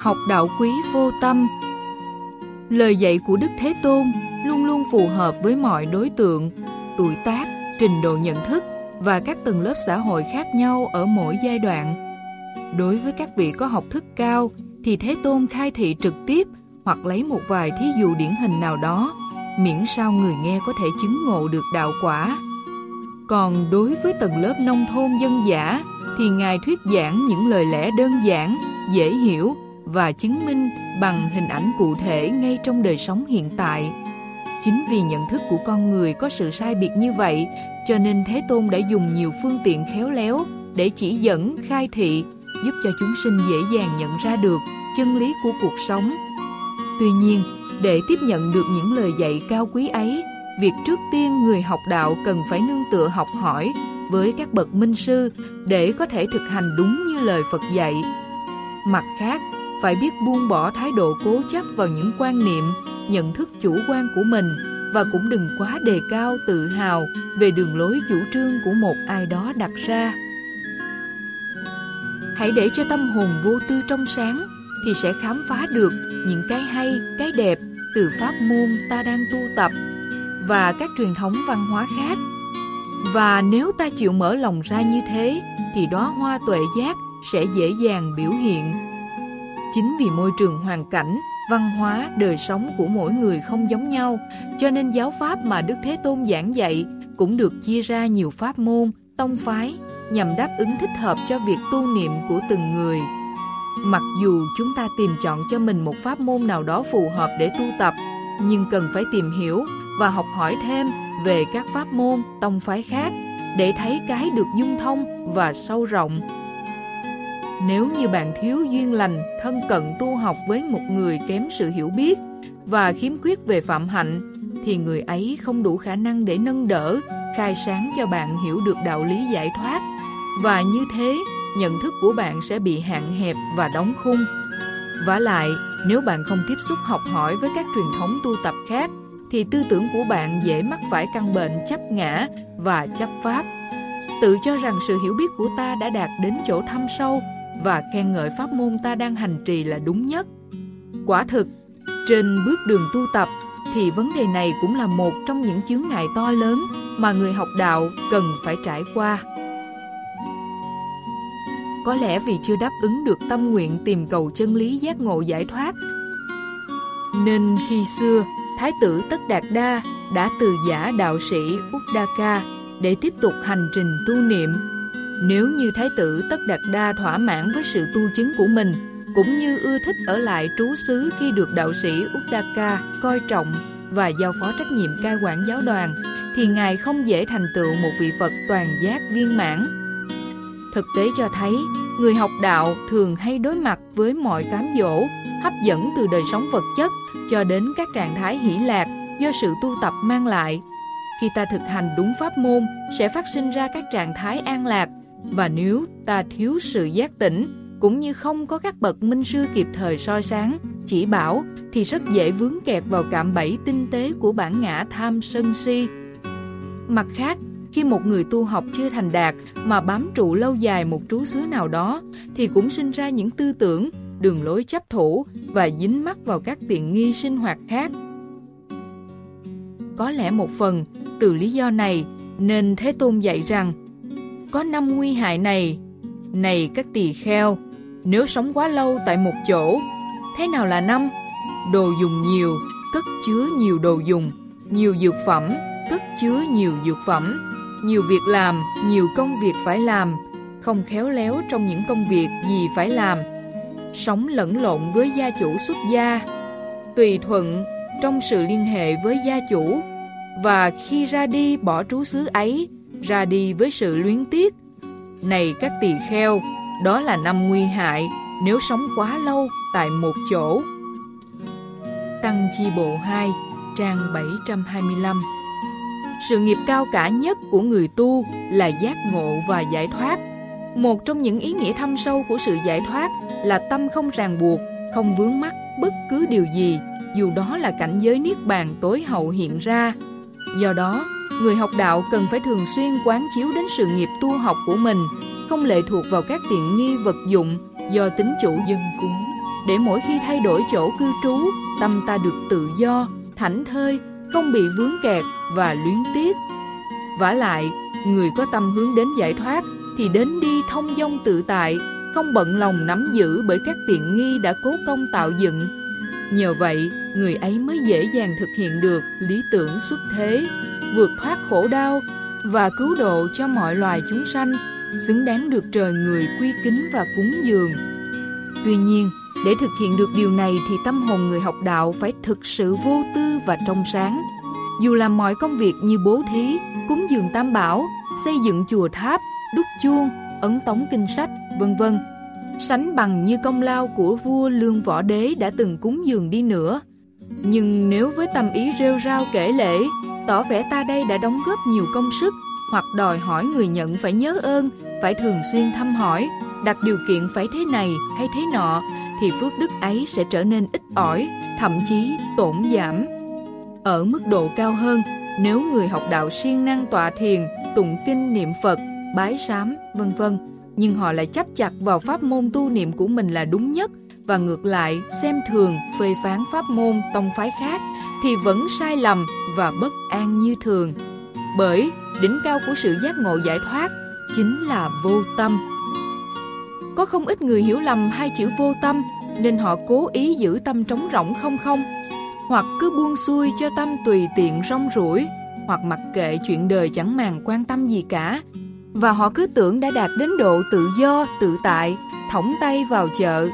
học đạo quý vô tâm Lời dạy của Đức Thế Tôn luôn luôn phù hợp với mọi đối tượng, tuổi tác, trình độ nhận thức và các tầng lớp xã hội khác nhau ở mỗi giai đoạn. Đối với các vị có học thức cao thì Thế Tôn khai thị trực tiếp hoặc lấy một vài thí dụ điển hình nào đó, miễn sao người nghe có thể chứng ngộ được đạo quả. Còn đối với tầng lớp nông thôn dân giả thì Ngài thuyết giảng những lời lẽ đơn giản, dễ hiểu và chứng minh bằng hình ảnh cụ thể ngay trong đời sống hiện tại. Chính vì nhận thức của con người có sự sai biệt như vậy, cho nên Thế Tôn đã dùng nhiều phương tiện khéo léo để chỉ dẫn, khai thị, giúp cho chúng sinh dễ dàng nhận ra được chân lý của cuộc sống. Tuy nhiên, để tiếp nhận được những lời dạy cao quý ấy, việc trước tiên người học đạo cần phải nương tựa học hỏi với các bậc minh sư để có thể thực hành đúng như lời Phật dạy. Mặt khác, phải biết buông bỏ thái độ cố chấp vào những quan niệm, nhận thức chủ quan của mình và cũng đừng quá đề cao tự hào về đường lối chủ trương của một ai đó đặt ra. Hãy để cho tâm hồn vô tư trong sáng thì sẽ khám phá được những cái hay, cái đẹp từ pháp môn ta đang tu tập và các truyền thống văn hóa khác. Và nếu ta chịu mở lòng ra như thế thì đóa hoa tuệ giác sẽ dễ dàng biểu hiện. Chính vì môi trường hoàn cảnh, văn hóa, đời sống của mỗi người không giống nhau, cho nên giáo pháp mà Đức Thế Tôn giảng dạy cũng được chia ra nhiều pháp môn, tông phái nhằm đáp ứng thích hợp cho việc tu niệm của từng người. Mặc dù chúng ta tìm chọn cho mình một pháp môn nào đó phù hợp để tu tập, nhưng cần phải tìm hiểu và học hỏi thêm về các pháp môn, tông phái khác để thấy cái được dung thông và sâu rộng. Nếu như bạn thiếu duyên lành, thân cận tu học với một người kém sự hiểu biết và khiếm khuyết về phạm hạnh, thì người ấy không đủ khả năng để nâng đỡ, khai sáng cho bạn hiểu được đạo lý giải thoát. Và như thế, nhận thức của bạn sẽ bị hạn hẹp và đóng khung. Vả lại, nếu bạn không tiếp xúc học hỏi với các truyền thống tu tập khác, thì tư tưởng của bạn dễ mắc phải căn bệnh chấp ngã và chấp pháp. Tự cho rằng sự hiểu biết của ta đã đạt đến chỗ thâm sâu và khen ngợi pháp môn ta đang hành trì là đúng nhất. Quả thực, trên bước đường tu tập thì vấn đề này cũng là một trong những chướng ngại to lớn mà người học đạo cần phải trải qua. Có lẽ vì chưa đáp ứng được tâm nguyện tìm cầu chân lý giác ngộ giải thoát, nên khi xưa Thái tử Tất Đạt Đa đã từ giả đạo sĩ Uddaka để tiếp tục hành trình tu niệm. Nếu như Thái tử Tất Đạt Đa thỏa mãn với sự tu chứng của mình, cũng như ưa thích ở lại trú xứ khi được đạo sĩ Uddaka coi trọng và giao phó trách nhiệm cai quản giáo đoàn, thì Ngài không dễ thành tựu một vị Phật toàn giác viên mãn. Thực tế cho thấy, người học đạo thường hay đối mặt với mọi cám dỗ, hấp dẫn từ đời sống vật chất cho đến các trạng thái hỷ lạc do sự tu tập mang lại. Khi ta thực hành đúng pháp môn sẽ phát sinh ra các trạng thái an lạc và nếu ta thiếu sự giác tỉnh cũng như không có các bậc minh sư kịp thời soi sáng, chỉ bảo thì rất dễ vướng kẹt vào cạm bẫy tinh tế của bản ngã tham sân si. Mặt khác, khi một người tu học chưa thành đạt mà bám trụ lâu dài một trú xứ nào đó thì cũng sinh ra những tư tưởng, đường lối chấp thủ và dính mắc vào các tiện nghi sinh hoạt khác. Có lẽ một phần từ lý do này nên Thế Tôn dạy rằng có năm nguy hại này. Này các tỳ kheo nếu sống quá lâu tại một chỗ thế nào là năm? Đồ dùng nhiều cất chứa nhiều đồ dùng nhiều dược phẩm cất chứa nhiều dược phẩm. Nhiều việc làm, nhiều công việc phải làm, không khéo léo trong những công việc gì phải làm, sống lẫn lộn với gia chủ xuất gia, tùy thuận trong sự liên hệ với gia chủ, và khi ra đi bỏ trú xứ ấy, ra đi với sự luyến tiếc. Này các tỳ kheo, đó là năm nguy hại nếu sống quá lâu tại một chỗ. Tăng chi bộ 2, trang 725 sự nghiệp cao cả nhất của người tu là giác ngộ và giải thoát. Một trong những ý nghĩa thâm sâu của sự giải thoát là tâm không ràng buộc, không vướng mắc bất cứ điều gì, dù đó là cảnh giới niết bàn tối hậu hiện ra. Do đó, người học đạo cần phải thường xuyên quán chiếu đến sự nghiệp tu học của mình, không lệ thuộc vào các tiện nghi vật dụng do tính chủ dân cúng, để mỗi khi thay đổi chỗ cư trú, tâm ta được tự do, thảnh thơi, không bị vướng kẹt và luyến tiếc. vả lại, người có tâm hướng đến giải thoát thì đến đi thông dong tự tại, không bận lòng nắm giữ bởi các tiện nghi đã cố công tạo dựng. Nhờ vậy, người ấy mới dễ dàng thực hiện được lý tưởng xuất thế, vượt thoát khổ đau và cứu độ cho mọi loài chúng sanh, xứng đáng được trời người quy kính và cúng dường. Tuy nhiên, để thực hiện được điều này thì tâm hồn người học đạo phải thực sự vô tư và trong sáng. Dù làm mọi công việc như bố thí, cúng dường tam bảo, xây dựng chùa tháp, đúc chuông, ấn tống kinh sách, vân vân, sánh bằng như công lao của vua Lương Võ Đế đã từng cúng dường đi nữa. Nhưng nếu với tâm ý rêu rao kể lễ, tỏ vẻ ta đây đã đóng góp nhiều công sức, hoặc đòi hỏi người nhận phải nhớ ơn, phải thường xuyên thăm hỏi, đặt điều kiện phải thế này hay thế nọ, thì phước đức ấy sẽ trở nên ít ỏi, thậm chí tổn giảm. Ở mức độ cao hơn, nếu người học đạo siêng năng tọa thiền, tụng kinh niệm Phật, bái sám, vân vân, nhưng họ lại chấp chặt vào pháp môn tu niệm của mình là đúng nhất và ngược lại xem thường phê phán pháp môn tông phái khác thì vẫn sai lầm và bất an như thường. Bởi đỉnh cao của sự giác ngộ giải thoát chính là vô tâm. Có không ít người hiểu lầm hai chữ vô tâm nên họ cố ý giữ tâm trống rỗng không không hoặc cứ buông xuôi cho tâm tùy tiện rong rủi hoặc mặc kệ chuyện đời chẳng màng quan tâm gì cả và họ cứ tưởng đã đạt đến độ tự do, tự tại, thõng tay vào chợ.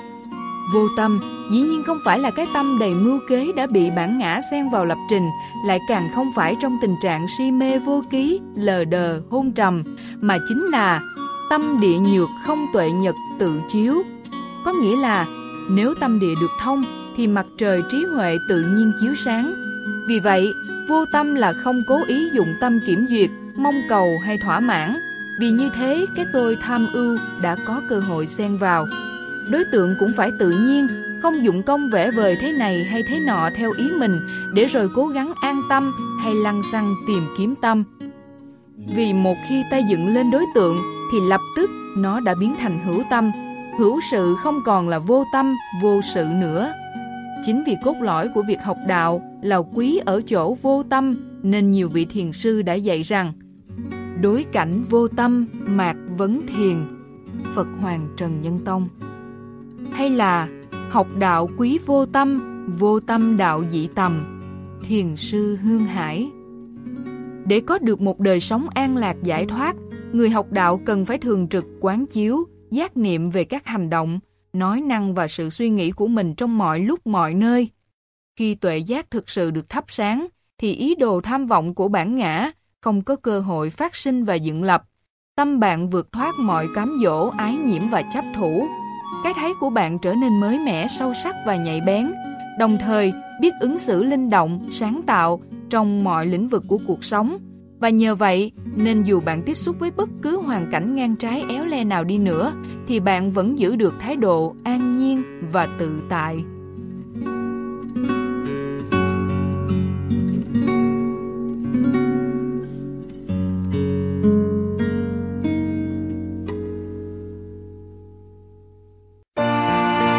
Vô tâm, dĩ nhiên không phải là cái tâm đầy mưu kế đã bị bản ngã xen vào lập trình, lại càng không phải trong tình trạng si mê vô ký, lờ đờ, hôn trầm, mà chính là tâm địa nhược không tuệ nhật tự chiếu. Có nghĩa là nếu tâm địa được thông thì mặt trời trí huệ tự nhiên chiếu sáng. Vì vậy, vô tâm là không cố ý dụng tâm kiểm duyệt, mong cầu hay thỏa mãn, vì như thế cái tôi tham ưu đã có cơ hội xen vào. Đối tượng cũng phải tự nhiên, không dụng công vẽ vời thế này hay thế nọ theo ý mình để rồi cố gắng an tâm hay lăng xăng tìm kiếm tâm. Vì một khi ta dựng lên đối tượng thì lập tức nó đã biến thành hữu tâm, hữu sự không còn là vô tâm, vô sự nữa. Chính vì cốt lõi của việc học đạo là quý ở chỗ vô tâm nên nhiều vị thiền sư đã dạy rằng Đối cảnh vô tâm, mạc vấn thiền Phật Hoàng Trần Nhân Tông hay là học đạo quý vô tâm, vô tâm đạo dị tầm Thiền sư Hương Hải Để có được một đời sống an lạc giải thoát Người học đạo cần phải thường trực quán chiếu, giác niệm về các hành động, nói năng và sự suy nghĩ của mình trong mọi lúc mọi nơi. Khi tuệ giác thực sự được thắp sáng, thì ý đồ tham vọng của bản ngã không có cơ hội phát sinh và dựng lập. Tâm bạn vượt thoát mọi cám dỗ, ái nhiễm và chấp thủ. Cái thấy của bạn trở nên mới mẻ, sâu sắc và nhạy bén, đồng thời biết ứng xử linh động, sáng tạo trong mọi lĩnh vực của cuộc sống. Và nhờ vậy, nên dù bạn tiếp xúc với bất cứ hoàn cảnh ngang trái éo le nào đi nữa, thì bạn vẫn giữ được thái độ an nhiên và tự tại.